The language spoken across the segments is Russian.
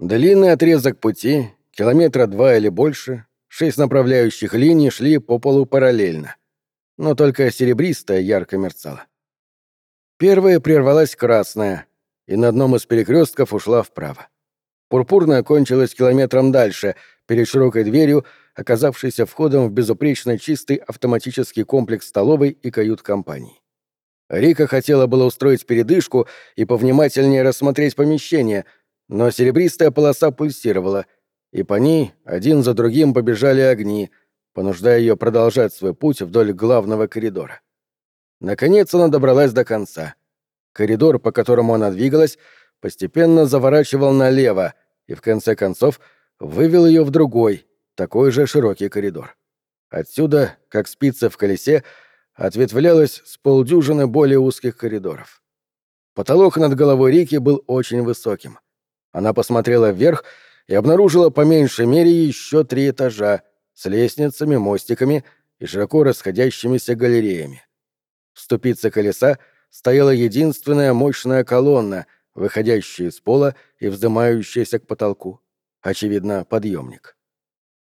Длинный отрезок пути, километра два или больше, шесть направляющих линий шли по полу параллельно. Но только серебристая ярко мерцала. Первая прервалась красная, и на одном из перекрестков ушла вправо. Пурпурная кончилась километром дальше, перед широкой дверью, оказавшейся входом в безупречно чистый автоматический комплекс столовой и кают-компаний. Рика хотела было устроить передышку и повнимательнее рассмотреть помещение, но серебристая полоса пульсировала, и по ней один за другим побежали огни, понуждая ее продолжать свой путь вдоль главного коридора. Наконец она добралась до конца. Коридор, по которому она двигалась, постепенно заворачивал налево и, в конце концов, вывел ее в другой, такой же широкий коридор. Отсюда, как спица в колесе, ответвлялось с полдюжины более узких коридоров. Потолок над головой Рики был очень высоким. Она посмотрела вверх и обнаружила по меньшей мере еще три этажа с лестницами, мостиками и широко расходящимися галереями. В ступице колеса стояла единственная мощная колонна, выходящая из пола и вздымающаяся к потолку. Очевидно, подъемник.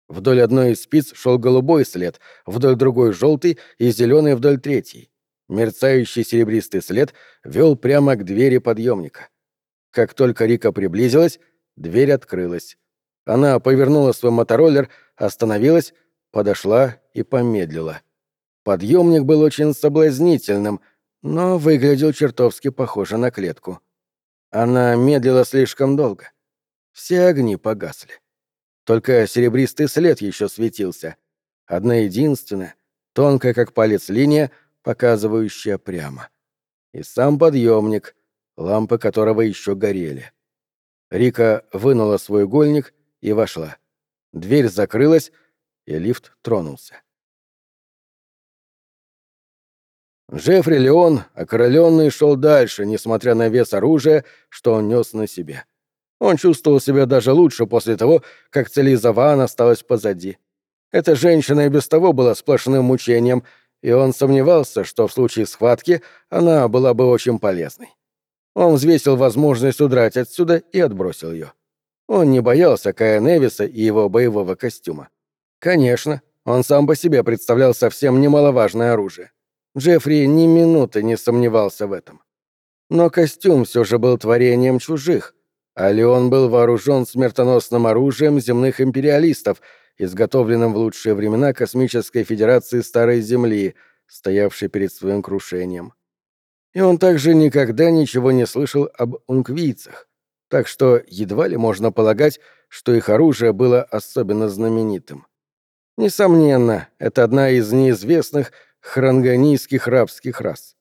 Вдоль одной из спиц шел голубой след, вдоль другой — желтый и зеленый вдоль третьей. Мерцающий серебристый след вел прямо к двери подъемника. Как только Рика приблизилась, дверь открылась. Она повернула свой мотороллер, остановилась, подошла и помедлила. Подъемник был очень соблазнительным, но выглядел чертовски похоже на клетку. Она медлила слишком долго. Все огни погасли. Только серебристый след еще светился. Одна единственная, тонкая как палец линия, показывающая прямо. И сам подъемник, лампы которого еще горели. Рика вынула свой игольник и вошла. Дверь закрылась, и лифт тронулся. Джеффри Леон, окрыленный, шел дальше, несмотря на вес оружия, что он нес на себе. Он чувствовал себя даже лучше после того, как Целизаван осталась позади. Эта женщина и без того была сплошным мучением, и он сомневался, что в случае схватки она была бы очень полезной. Он взвесил возможность удрать отсюда и отбросил ее. Он не боялся Кая Невиса и его боевого костюма. Конечно, он сам по себе представлял совсем немаловажное оружие. Джеффри ни минуты не сомневался в этом. Но костюм все же был творением чужих, а Леон был вооружен смертоносным оружием земных империалистов, изготовленным в лучшие времена Космической Федерации Старой Земли, стоявшей перед своим крушением. И он также никогда ничего не слышал об унквийцах, так что едва ли можно полагать, что их оружие было особенно знаменитым. Несомненно, это одна из неизвестных хранганийских рабских рас.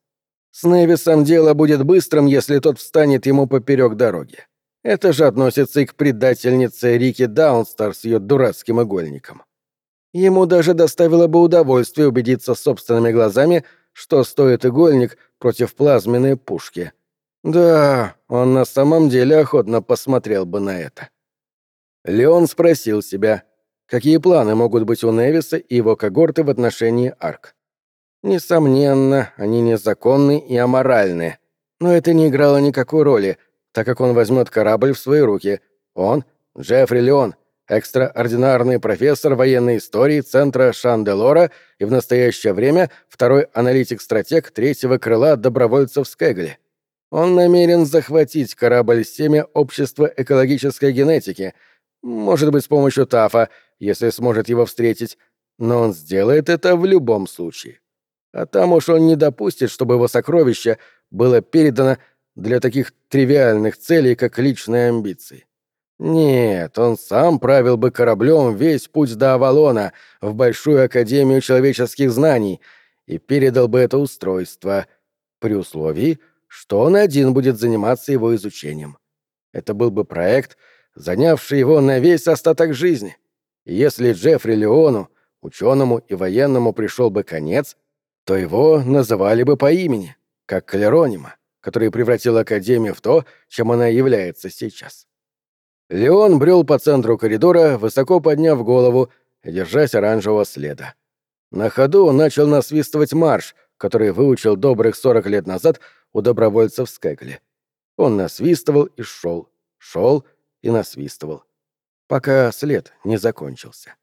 С Невисом дело будет быстрым, если тот встанет ему поперек дороги. Это же относится и к предательнице Рики Даунстар с ее дурацким игольником. Ему даже доставило бы удовольствие убедиться собственными глазами, что стоит игольник против плазменной пушки. Да, он на самом деле охотно посмотрел бы на это. Леон спросил себя, какие планы могут быть у Невиса и его когорты в отношении Арк. Несомненно, они незаконны и аморальны, но это не играло никакой роли, так как он возьмет корабль в свои руки. Он, Джеффри Леон, экстраординарный профессор военной истории Центра Шанделора и в настоящее время второй аналитик-стратег третьего крыла добровольцев Скэгли. Он намерен захватить корабль «Семя Общества экологической генетики», может быть, с помощью ТАФа, если сможет его встретить, но он сделает это в любом случае. А там уж он не допустит, чтобы его сокровище было передано для таких тривиальных целей, как личные амбиции. Нет, он сам правил бы кораблем весь путь до Авалона, в Большую Академию Человеческих Знаний, и передал бы это устройство, при условии, что он один будет заниматься его изучением. Это был бы проект, занявший его на весь остаток жизни. И если Джеффри Леону, ученому и военному пришел бы конец, то его называли бы по имени, как Калеронима который превратил Академию в то, чем она является сейчас. Леон брел по центру коридора, высоко подняв голову держась оранжевого следа. На ходу он начал насвистывать марш, который выучил добрых сорок лет назад у добровольцев в Скэкли. Он насвистывал и шел, шел и насвистывал. Пока след не закончился.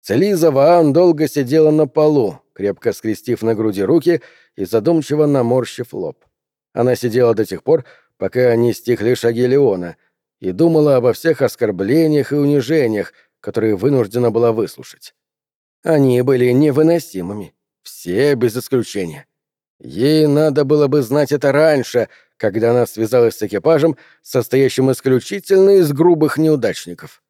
Целиза Ваан долго сидела на полу, крепко скрестив на груди руки и задумчиво наморщив лоб. Она сидела до тех пор, пока не стихли шаги Леона, и думала обо всех оскорблениях и унижениях, которые вынуждена была выслушать. Они были невыносимыми. Все без исключения. Ей надо было бы знать это раньше, когда она связалась с экипажем, состоящим исключительно из грубых неудачников.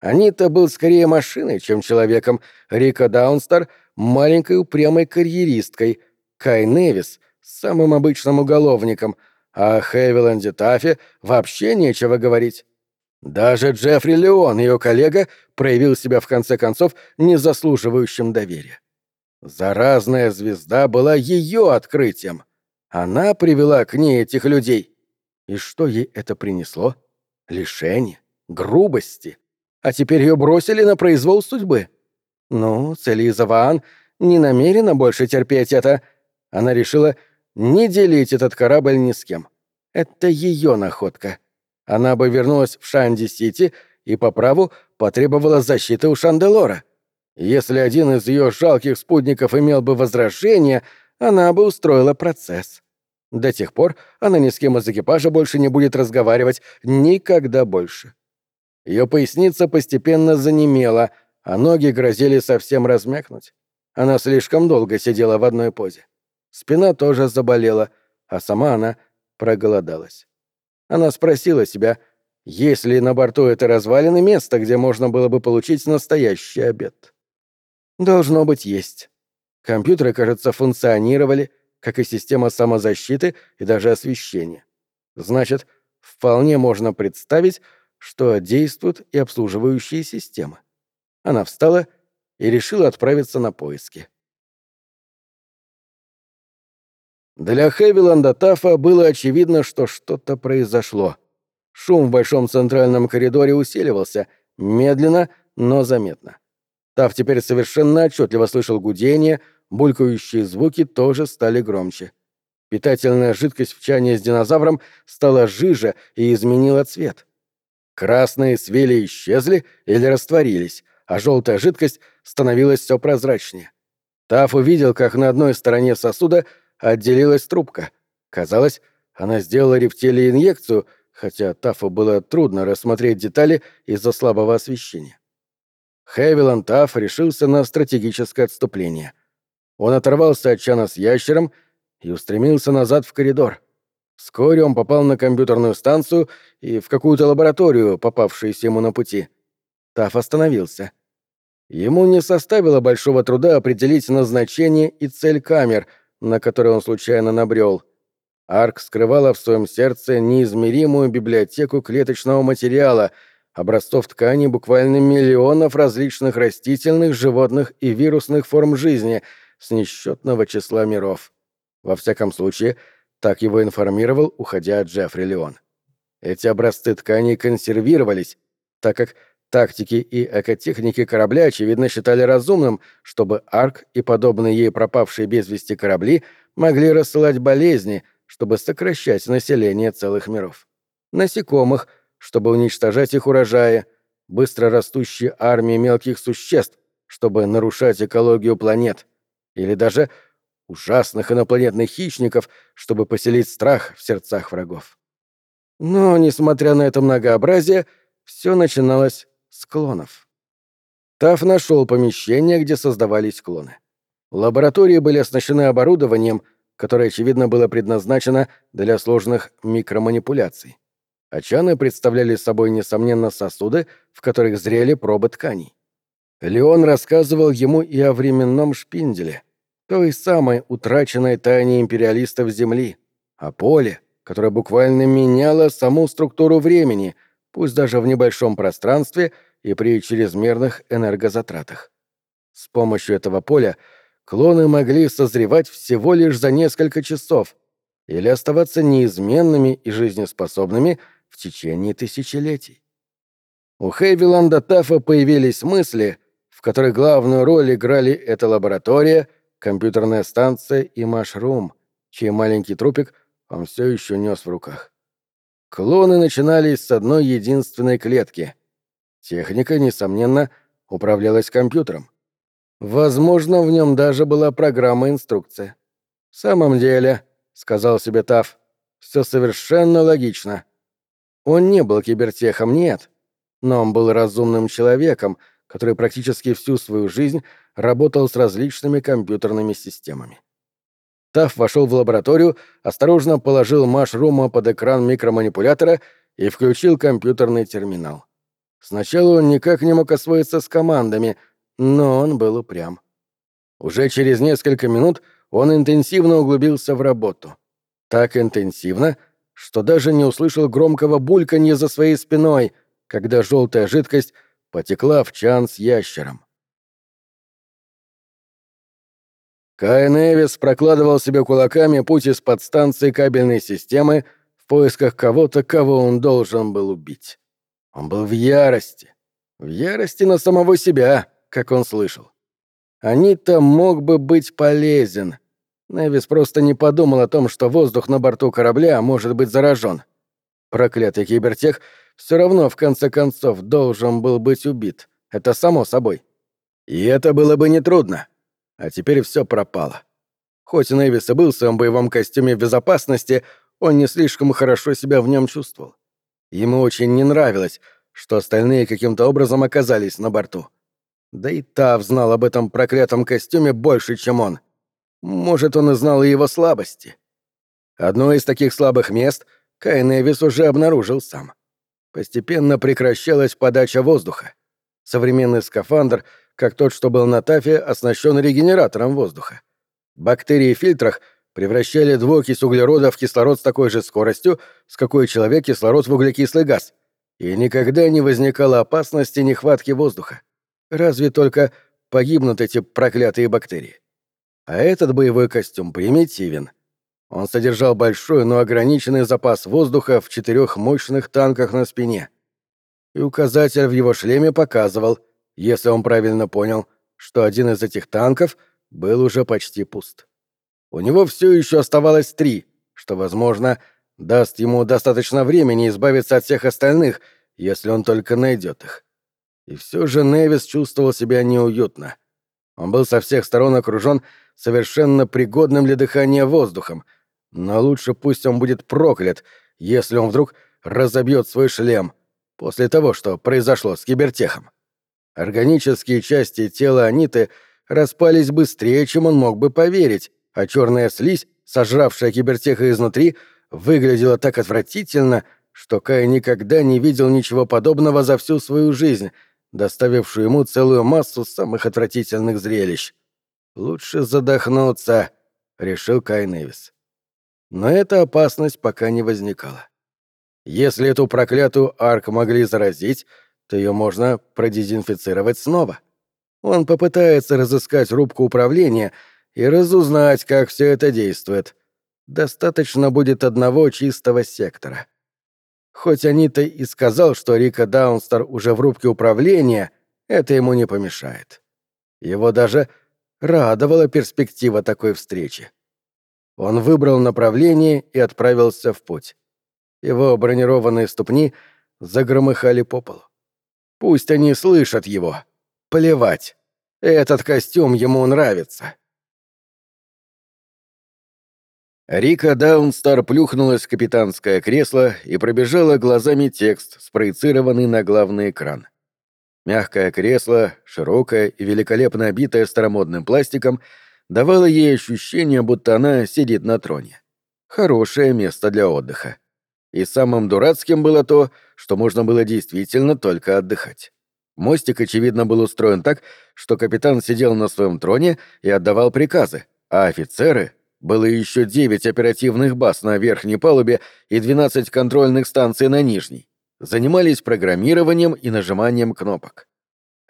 Анита был скорее машиной, чем человеком, Рика Даунстар — маленькой упрямой карьеристкой, Кай Невис — самым обычным уголовником, о Хевиланде Таффе вообще нечего говорить. Даже Джеффри Леон, ее коллега, проявил себя в конце концов незаслуживающим доверия. Заразная звезда была ее открытием. Она привела к ней этих людей. И что ей это принесло? Лишение, грубости. А теперь ее бросили на произвол судьбы. Ну, Целиза Ваан не намерена больше терпеть это. Она решила не делить этот корабль ни с кем. Это ее находка. Она бы вернулась в Шанди-Сити и по праву потребовала защиты у Шанделора. Если один из ее жалких спутников имел бы возражение, она бы устроила процесс. До тех пор она ни с кем из экипажа больше не будет разговаривать, никогда больше. Ее поясница постепенно занемела, а ноги грозили совсем размякнуть. Она слишком долго сидела в одной позе. Спина тоже заболела, а сама она проголодалась. Она спросила себя, есть ли на борту этой развалины место, где можно было бы получить настоящий обед. Должно быть, есть. Компьютеры, кажется, функционировали, как и система самозащиты и даже освещения. Значит, вполне можно представить, что действуют и обслуживающие системы. Она встала и решила отправиться на поиски. Для Хевиланда Тафа было очевидно, что что-то произошло. Шум в большом центральном коридоре усиливался, медленно, но заметно. Таф теперь совершенно отчетливо слышал гудение, булькающие звуки тоже стали громче. Питательная жидкость в чане с динозавром стала жиже и изменила цвет. Красные свели исчезли или растворились, а желтая жидкость становилась все прозрачнее. Таф увидел, как на одной стороне сосуда — отделилась трубка. Казалось, она сделала рептилии инъекцию, хотя Тафу было трудно рассмотреть детали из-за слабого освещения. Хевилан Таф решился на стратегическое отступление. Он оторвался от чана с ящером и устремился назад в коридор. Вскоре он попал на компьютерную станцию и в какую-то лабораторию, попавшуюся ему на пути. Таф остановился. Ему не составило большого труда определить назначение и цель камер — на который он случайно набрел. Арк скрывала в своем сердце неизмеримую библиотеку клеточного материала, образцов ткани буквально миллионов различных растительных, животных и вирусных форм жизни с несчетного числа миров. Во всяком случае, так его информировал, уходя от Джеффри Леон. Эти образцы тканей консервировались, так как Тактики и экотехники корабля, очевидно, считали разумным, чтобы Арк и подобные ей пропавшие без вести корабли могли рассылать болезни, чтобы сокращать население целых миров. Насекомых, чтобы уничтожать их урожаи, быстро растущие армии мелких существ, чтобы нарушать экологию планет, или даже ужасных инопланетных хищников, чтобы поселить страх в сердцах врагов. Но, несмотря на это многообразие, все начиналось с клонов. Таф нашел помещение, где создавались клоны. Лаборатории были оснащены оборудованием, которое, очевидно, было предназначено для сложных микроманипуляций. Очаны представляли собой, несомненно, сосуды, в которых зрели пробы тканей. Леон рассказывал ему и о временном шпинделе, той самой утраченной тайне империалистов Земли, о поле, которое буквально меняло саму структуру времени, пусть даже в небольшом пространстве и при чрезмерных энергозатратах. С помощью этого поля клоны могли созревать всего лишь за несколько часов или оставаться неизменными и жизнеспособными в течение тысячелетий. У Хейвиланда Таффа появились мысли, в которых главную роль играли эта лаборатория, компьютерная станция и Машрум, чей маленький трупик он все еще нес в руках. Клоны начинались с одной единственной клетки. Техника, несомненно, управлялась компьютером. Возможно, в нем даже была программа-инструкция. «В самом деле», — сказал себе Тав, — «все совершенно логично». Он не был кибертехом, нет, но он был разумным человеком, который практически всю свою жизнь работал с различными компьютерными системами. Тафф вошел в лабораторию, осторожно положил машрума под экран микроманипулятора и включил компьютерный терминал. Сначала он никак не мог освоиться с командами, но он был упрям. Уже через несколько минут он интенсивно углубился в работу. Так интенсивно, что даже не услышал громкого бульканья за своей спиной, когда желтая жидкость потекла в чан с ящером. Каин Эвис прокладывал себе кулаками путь из подстанции кабельной системы в поисках кого-то, кого он должен был убить. Он был в ярости. В ярости на самого себя, как он слышал. Анита мог бы быть полезен. Невис просто не подумал о том, что воздух на борту корабля может быть заражен. Проклятый кибертех все равно, в конце концов, должен был быть убит. Это само собой. И это было бы нетрудно. А теперь все пропало. Хоть Нэвис и был в своем боевом костюме безопасности, он не слишком хорошо себя в нем чувствовал. Ему очень не нравилось, что остальные каким-то образом оказались на борту. Да и Тав знал об этом проклятом костюме больше, чем он. Может, он и знал и его слабости. Одно из таких слабых мест Кай Невис уже обнаружил сам. Постепенно прекращалась подача воздуха. Современный скафандр — как тот, что был на Тафе, оснащен регенератором воздуха. Бактерии в фильтрах превращали двуокись углерода в кислород с такой же скоростью, с какой человек кислород в углекислый газ. И никогда не возникало опасности нехватки воздуха. Разве только погибнут эти проклятые бактерии. А этот боевой костюм примитивен. Он содержал большой, но ограниченный запас воздуха в четырех мощных танках на спине. И указатель в его шлеме показывал — если он правильно понял, что один из этих танков был уже почти пуст. У него все еще оставалось три, что, возможно, даст ему достаточно времени избавиться от всех остальных, если он только найдет их. И все же Невис чувствовал себя неуютно. Он был со всех сторон окружен совершенно пригодным для дыхания воздухом, но лучше пусть он будет проклят, если он вдруг разобьет свой шлем после того, что произошло с кибертехом. Органические части тела Аниты распались быстрее, чем он мог бы поверить, а черная слизь, сожравшая кибертеха изнутри, выглядела так отвратительно, что Кай никогда не видел ничего подобного за всю свою жизнь, доставившую ему целую массу самых отвратительных зрелищ. «Лучше задохнуться», — решил Кай Невис. Но эта опасность пока не возникала. Если эту проклятую арк могли заразить, то ее можно продезинфицировать снова. Он попытается разыскать рубку управления и разузнать, как все это действует. Достаточно будет одного чистого сектора. Хоть Анита и сказал, что Рика Даунстер уже в рубке управления, это ему не помешает. Его даже радовала перспектива такой встречи. Он выбрал направление и отправился в путь. Его бронированные ступни загромыхали по полу. Пусть они слышат его. Плевать. Этот костюм ему нравится. Рика Даунстар плюхнулась в капитанское кресло и пробежала глазами текст, спроецированный на главный экран. Мягкое кресло, широкое и великолепно обитое старомодным пластиком, давало ей ощущение, будто она сидит на троне. Хорошее место для отдыха. И самым дурацким было то, что можно было действительно только отдыхать. Мостик, очевидно, был устроен так, что капитан сидел на своем троне и отдавал приказы, а офицеры... Было еще девять оперативных баз на верхней палубе и двенадцать контрольных станций на нижней. Занимались программированием и нажиманием кнопок.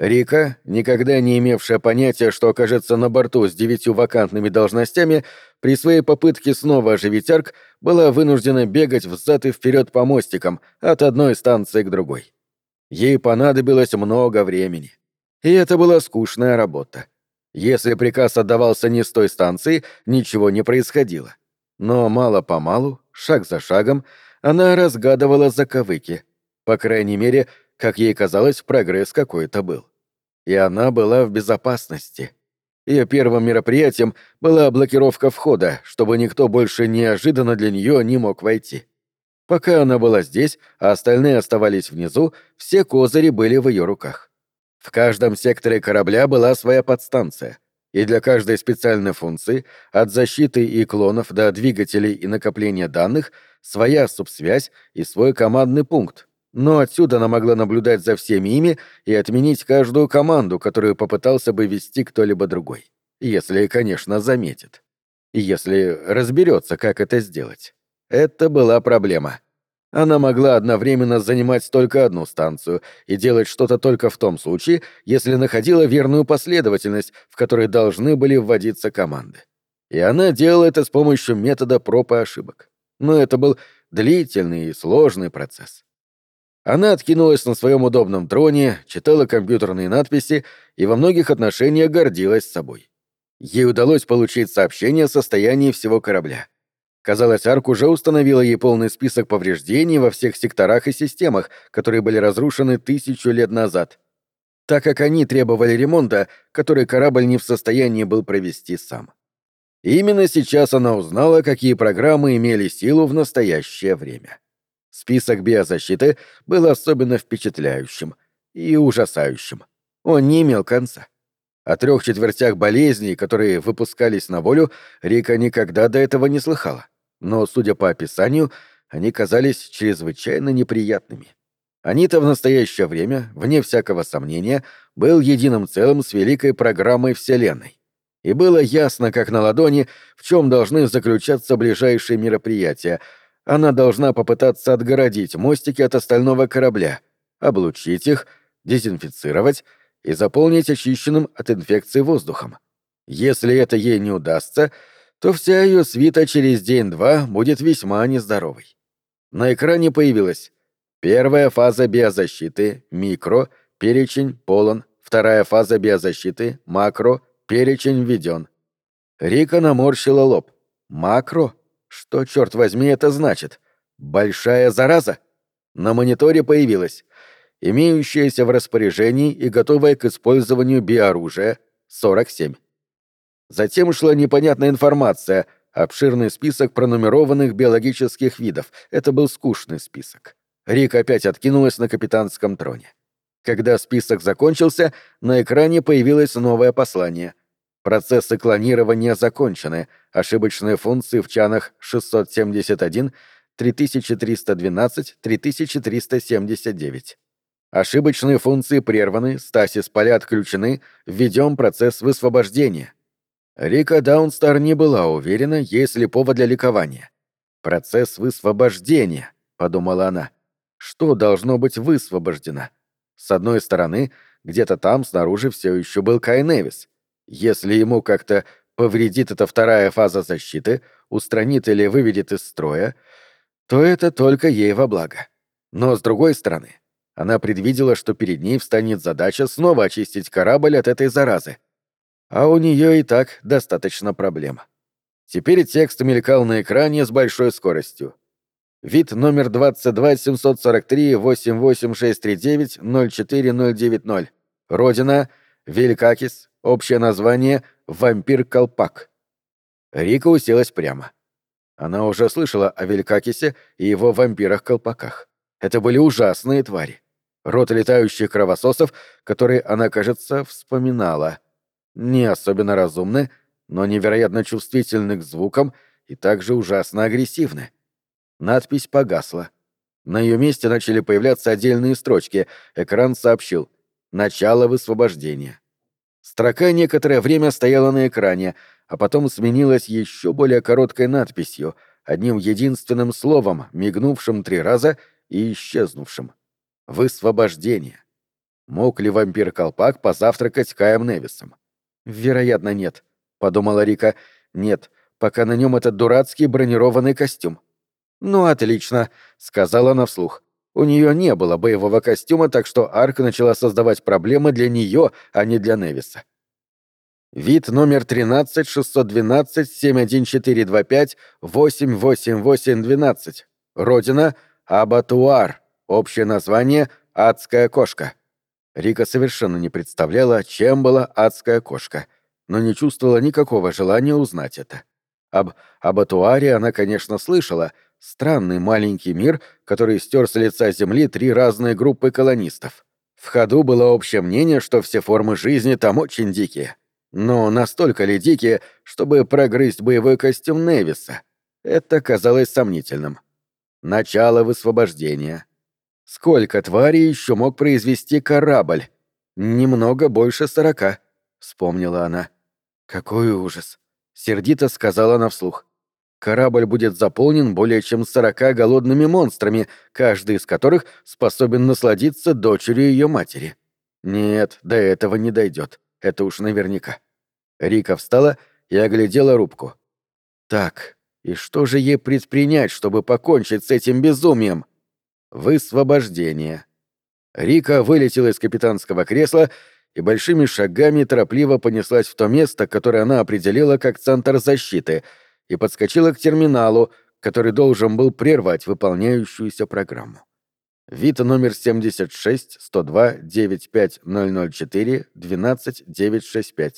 Рика, никогда не имевшая понятия, что окажется на борту с девятью вакантными должностями, при своей попытке снова оживить арк, была вынуждена бегать взад и вперед по мостикам от одной станции к другой. Ей понадобилось много времени. И это была скучная работа. Если приказ отдавался не с той станции, ничего не происходило. Но мало-помалу, шаг за шагом, Она разгадывала заковыки. По крайней мере, как ей казалось, прогресс какой-то был. И она была в безопасности. Ее первым мероприятием была блокировка входа, чтобы никто больше неожиданно для нее не мог войти. Пока она была здесь, а остальные оставались внизу, все козыри были в ее руках. В каждом секторе корабля была своя подстанция, и для каждой специальной функции, от защиты и клонов до двигателей и накопления данных, своя субсвязь и свой командный пункт. Но отсюда она могла наблюдать за всеми ими и отменить каждую команду, которую попытался бы вести кто-либо другой. Если, конечно, заметит. И если разберется, как это сделать. Это была проблема. Она могла одновременно занимать только одну станцию и делать что-то только в том случае, если находила верную последовательность, в которой должны были вводиться команды. И она делала это с помощью метода проб и ошибок. Но это был длительный и сложный процесс. Она откинулась на своем удобном троне, читала компьютерные надписи и во многих отношениях гордилась собой. Ей удалось получить сообщение о состоянии всего корабля. Казалось, Арк уже установила ей полный список повреждений во всех секторах и системах, которые были разрушены тысячу лет назад, так как они требовали ремонта, который корабль не в состоянии был провести сам. И именно сейчас она узнала, какие программы имели силу в настоящее время. Список биозащиты был особенно впечатляющим и ужасающим. Он не имел конца. О трех четвертях болезней, которые выпускались на волю, Рика никогда до этого не слыхала но, судя по описанию, они казались чрезвычайно неприятными. Анита в настоящее время, вне всякого сомнения, был единым целым с великой программой Вселенной. И было ясно, как на ладони, в чем должны заключаться ближайшие мероприятия. Она должна попытаться отгородить мостики от остального корабля, облучить их, дезинфицировать и заполнить очищенным от инфекции воздухом. Если это ей не удастся, то вся ее свита через день-два будет весьма нездоровой. На экране появилась первая фаза биозащиты, микро, перечень полон, вторая фаза биозащиты, макро, перечень введен. Рика наморщила лоб. Макро? Что, черт возьми, это значит? Большая зараза? На мониторе появилась имеющаяся в распоряжении и готовая к использованию биоружия 47. Затем шла непонятная информация, обширный список пронумерованных биологических видов. Это был скучный список. Рик опять откинулась на капитанском троне. Когда список закончился, на экране появилось новое послание. Процессы клонирования закончены. Ошибочные функции в чанах 671, 3312, 3379. Ошибочные функции прерваны, стасис поля отключены, введем процесс высвобождения. Рика Даунстар не была уверена, есть ли повод для ликования. «Процесс высвобождения», — подумала она. «Что должно быть высвобождено?» С одной стороны, где-то там снаружи все еще был Кай Невис. Если ему как-то повредит эта вторая фаза защиты, устранит или выведет из строя, то это только ей во благо. Но с другой стороны, она предвидела, что перед ней встанет задача снова очистить корабль от этой заразы — а у нее и так достаточно проблем. Теперь текст мелькал на экране с большой скоростью. Вид номер 22-743-88639-04090. Родина — Великакис. Общее название — Вампир-колпак. Рика уселась прямо. Она уже слышала о Великакисе и его вампирах-колпаках. Это были ужасные твари. Рот летающих кровососов, которые она, кажется, вспоминала — не особенно разумны, но невероятно чувствительны к звукам и также ужасно агрессивны. Надпись погасла. На ее месте начали появляться отдельные строчки. Экран сообщил «Начало высвобождения». Строка некоторое время стояла на экране, а потом сменилась еще более короткой надписью, одним единственным словом, мигнувшим три раза и исчезнувшим. «Высвобождение». Мог ли вампир-колпак позавтракать с Каем Невисом? «Вероятно, нет», — подумала Рика. «Нет, пока на нем этот дурацкий бронированный костюм». «Ну, отлично», — сказала она вслух. У нее не было боевого костюма, так что Арк начала создавать проблемы для нее, а не для Невиса. Вид номер 13 612 71425 88812. Родина — Абатуар. Общее название — «Адская кошка». Рика совершенно не представляла, чем была адская кошка, но не чувствовала никакого желания узнать это. Об Абатуаре она, конечно, слышала. Странный маленький мир, который стер с лица Земли три разные группы колонистов. В ходу было общее мнение, что все формы жизни там очень дикие. Но настолько ли дикие, чтобы прогрызть боевой костюм Невиса? Это казалось сомнительным. Начало высвобождения. Сколько тварей еще мог произвести корабль? Немного больше сорока, вспомнила она. Какой ужас! Сердито сказала она вслух. Корабль будет заполнен более чем сорока голодными монстрами, каждый из которых способен насладиться дочерью ее матери. Нет, до этого не дойдет. Это уж наверняка. Рика встала и оглядела рубку. Так, и что же ей предпринять, чтобы покончить с этим безумием? Высвобождение. Рика вылетела из капитанского кресла и большими шагами торопливо понеслась в то место, которое она определила как центр защиты, и подскочила к терминалу, который должен был прервать выполняющуюся программу. Вид номер 76-102-95004-12-965.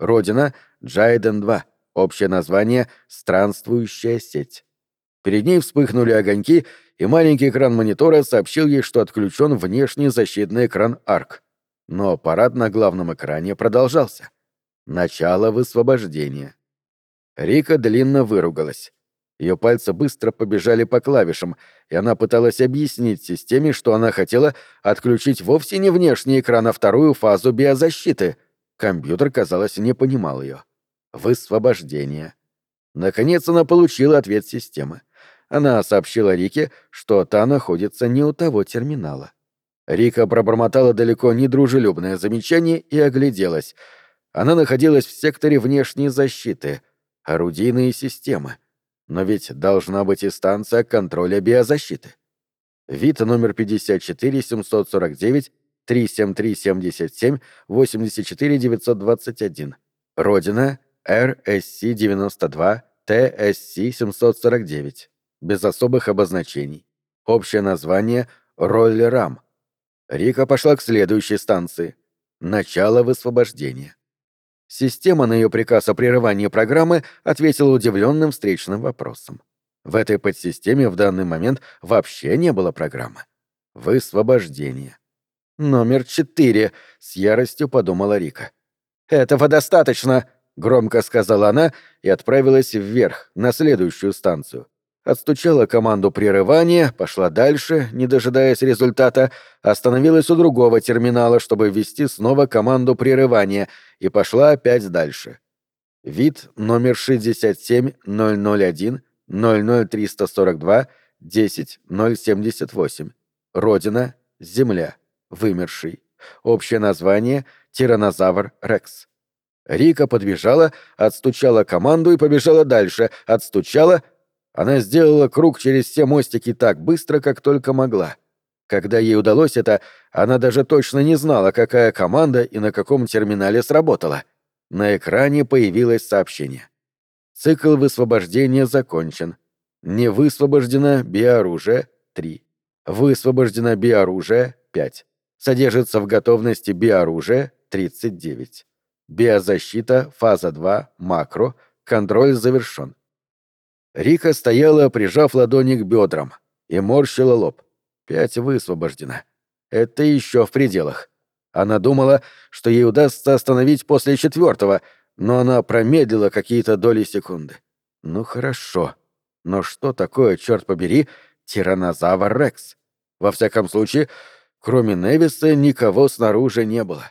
Родина — Джайден-2. Общее название — «Странствующая сеть». Перед ней вспыхнули огоньки, и маленький экран монитора сообщил ей, что отключен внешний защитный экран ARC. Но аппарат на главном экране продолжался. Начало высвобождения. Рика длинно выругалась. Ее пальцы быстро побежали по клавишам, и она пыталась объяснить системе, что она хотела отключить вовсе не внешний экран, а вторую фазу биозащиты. Компьютер, казалось, не понимал ее. Высвобождение. Наконец она получила ответ системы. Она сообщила Рике, что та находится не у того терминала. Рика пробормотала далеко недружелюбное замечание и огляделась. Она находилась в секторе внешней защиты, орудийные системы. Но ведь должна быть и станция контроля биозащиты. Вид номер 54 749 37377 84921. Родина RSC-92 TSC-749 без особых обозначений. Общее название — Роллерам. Рика пошла к следующей станции. Начало высвобождения. Система на ее приказ о прерывании программы ответила удивленным встречным вопросом. В этой подсистеме в данный момент вообще не было программы. Высвобождение. Номер четыре, с яростью подумала Рика. Этого достаточно, громко сказала она и отправилась вверх, на следующую станцию отстучала команду прерывания, пошла дальше, не дожидаясь результата, остановилась у другого терминала, чтобы ввести снова команду прерывания, и пошла опять дальше. Вид номер 67001 00342 10078. Родина — Земля. Вымерший. Общее название — Тиранозавр Рекс. Рика подбежала, отстучала команду и побежала дальше, отстучала — она сделала круг через все мостики так быстро, как только могла. Когда ей удалось это, она даже точно не знала, какая команда и на каком терминале сработала. На экране появилось сообщение. Цикл высвобождения закончен. Не высвобождено биоружие — 3. Высвобождено биоружие — 5. Содержится в готовности биоружие — 39. Биозащита, фаза 2, макро, контроль завершен. Рика стояла, прижав ладони к бедрам, и морщила лоб. Пять высвобождено. Это еще в пределах. Она думала, что ей удастся остановить после четвертого, но она промедлила какие-то доли секунды. Ну хорошо. Но что такое, черт побери, тиранозавр Рекс? Во всяком случае, кроме Невиса, никого снаружи не было.